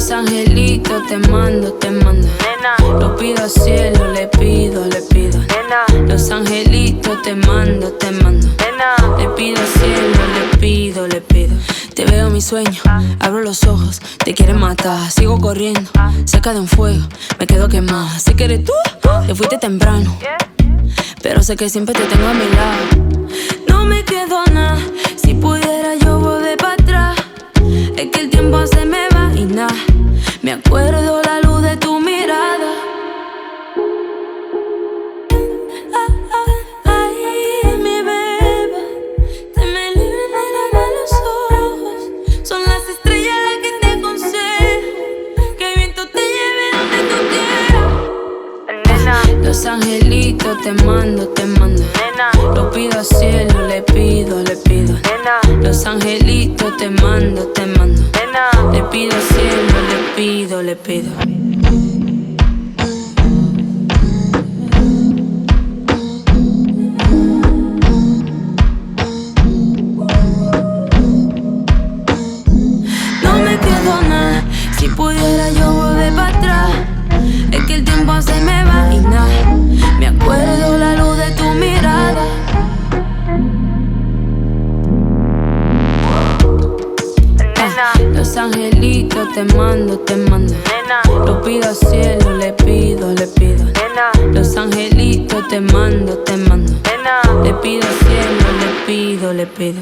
Los angelitos te mando, te mando. Lo pido al cielo, le pido, le pido. Los angelitos te mando, te mando. Le pido al cielo, le pido, le pido. Te veo en mi sueño, abro los ojos, te quieren matar. Sigo corriendo, cerca de un fuego, me quedo quemada. Sé que eres tú, te fuiste temprano. Pero sé que siempre te tengo a mi lado. No me quedo nada, Me acuerdo la luz de tu mirada. Ay, mi beba, te me libran de los ojos. Son las estrellas las que te aconsejo. Que el viento te lleve donde tú quieras. Los angelitos te mando, te mando. Lo pido al cielo, le pido, le pido. Los angelitos te mando, te mando. Le pido al cielo, pido, le pido. No me quedo nada, si pudiera yo volver para atrás. Es que el tiempo Ah, Los angelitos te mando, te mando. Lo pido al cielo, le pido, le pido. Los angelitos te mando, te mando. Le pido al cielo, le pido, le pido.